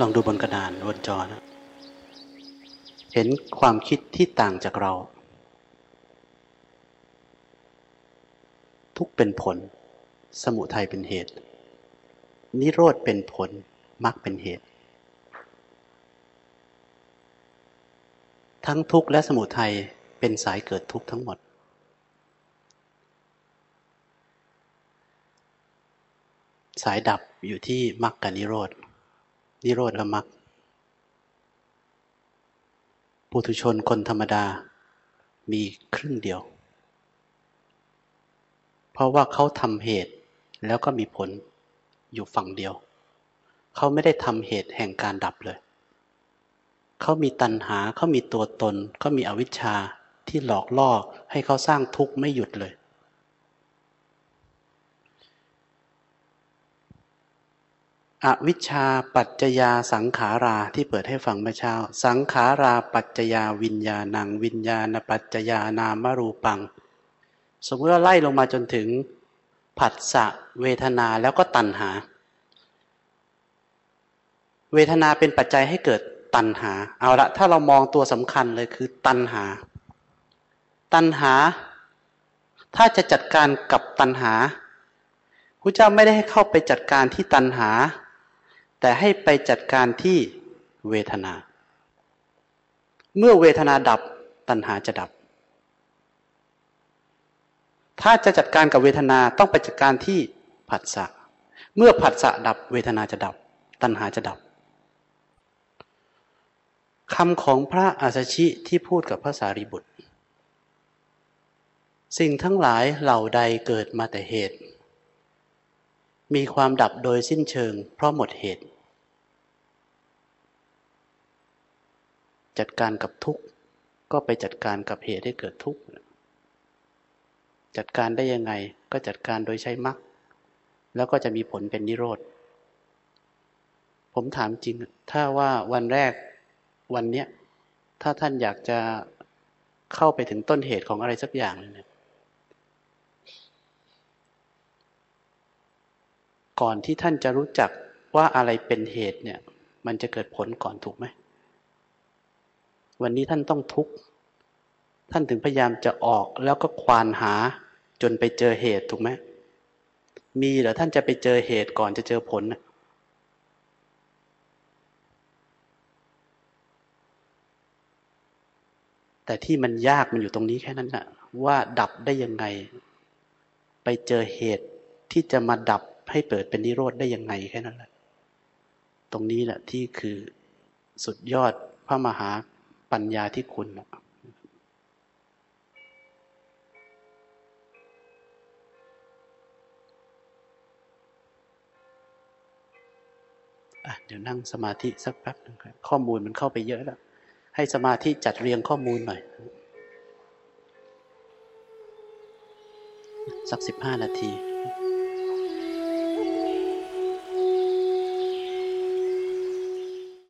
ลองดูบนกระดานบนจอนะ เห็นความคิดที่ต่างจากเรา ทุกเป็นผล สมุทัยเป็นเหตุ นิโรธเป็นผลมรรคเป็นเหตุ ทั้งทุกข์และสมุทัยเป็นสายเกิดทุกข์ทั้งหมด สายดับอยู่ที่มรรคกับนิโรธ นิโรธและมรรคปุถุชนคนธรรมดามีครึ่งเดียว เพราะว่าเขาทำเหตุแล้วก็มีผลอยู่ฝั่งเดียว เขาไม่ได้ทำเหตุแห่งการดับเลย เขามีตัณหาเขามีตัวตนเขามีอวิชชาที่หลอกล่อให้เขาสร้างทุกข์ไม่หยุดเลย อวิชชาปัจจยาสังขาราที่เปิดให้ฟังเมื่อเช้า สังขาราปัจจยาวิญญาณัง วิญญาณปัจจยานามรูปัง สมมติว่าไล่ลงมาจนถึงผัสสะเวทนาแล้วก็ตัณหา เวทนาเป็นปัจจัยให้เกิดตัณหา เอาละถ้าเรามองตัวสำคัญเลยคือตัณหา ตัณหา ถ้าจะจัดการกับตัณหาพระเจ้าไม่ได้ให้เข้าไปจัดการที่ตัณหา แต่ให้ไปจัดการที่เวทนา เมื่อเวทนาดับตัณหาจะดับ ถ้าจะจัดการกับเวทนาต้องไปจัดการที่ผัสสะ เมื่อผัสสะดับเวทนาจะดับ ตัณหาจะดับคำของพระอาสชิที่พูดกับพระสารีบุตร สิ่งทั้งหลายเหล่าใดเกิดมาแต่เหตุ มีความดับโดยสิ้นเชิง เพราะหมดเหตุ จัดการกับทุกข์ก็ไปจัดการกับเหตุให้เกิดทุกข์จัดการได้ยังไงก็จัดการโดยใช้มรรคแล้วก็จะมีผลเป็นนิโรธ ผมถามจริง ถ้าว่าวันแรกวันเนี้ย ถ้าท่านอยากจะเข้าไปถึงต้นเหตุของอะไรสักอย่างเนี่ย ก่อนที่ท่านจะรู้จักว่าอะไรเป็นเหตุเนี่ย มันจะเกิดผลก่อนถูกไหม วันนี้ท่านต้องทุกข์ ท่านถึงพยายามจะออกแล้วก็ควานหาจนไปเจอเหตุถูกไหม มีเหรอท่านจะไปเจอเหตุก่อนจะเจอผลแต่ที่มันยากมันอยู่ตรงนี้แค่นั้นนะว่าดับได้ยังไง ไปเจอเหตุที่จะมาดับ ให้เปิดเป็นนิโรธได้ยังไงแค่นั้นแหละตรงนี้แหละที่คือสุดยอดพระมหาปัญญาที่คุณนะเดี๋ยวนั่งสมาธิสักแป๊บนึงครับข้อมูลมันเข้าไปเยอะแล้ว ให้สมาธิจัดเรียงข้อมูลหน่อย สักสิบห้านาที